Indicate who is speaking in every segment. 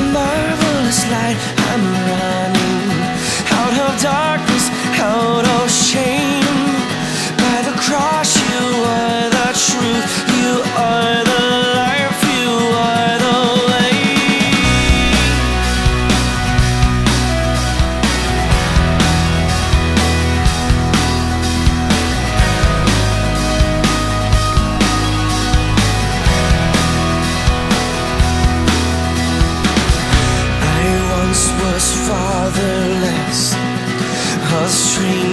Speaker 1: marvelous light. I'm running out of dark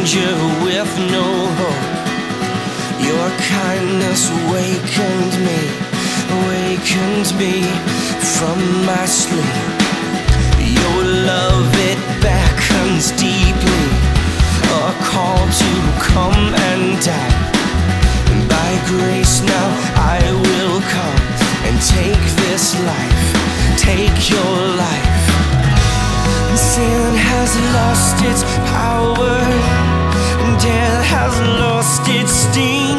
Speaker 1: with no hope. Your kindness wakened me, awakened me from my sleep. Your love, it beckons deeply, a call to come and die. By grace now I will come and take this life, take your life. Sin has lost its power, has lost its sting.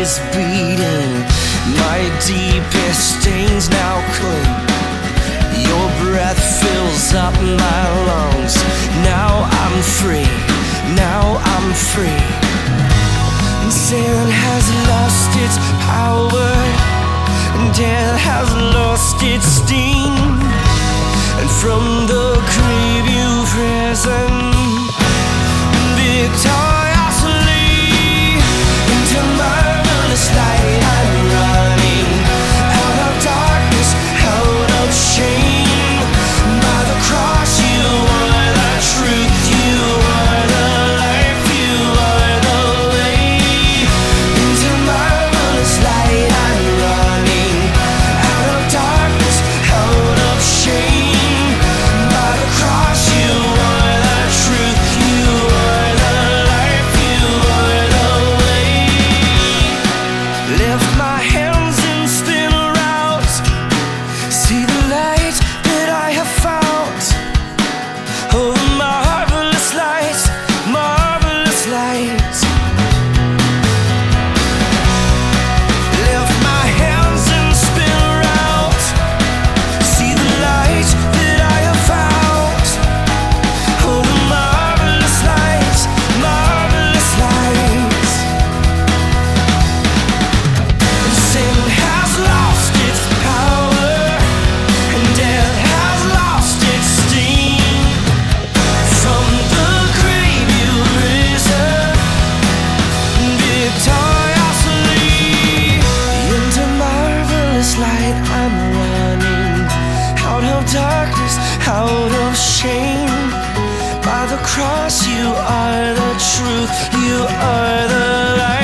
Speaker 1: Is beating. My deepest stains now clean. Your breath fills up my lungs. Now I'm free. Now I'm free. And sin has lost its power. And death has lost its sting. And from darkness, out of shame. By the cross you are the truth, you are the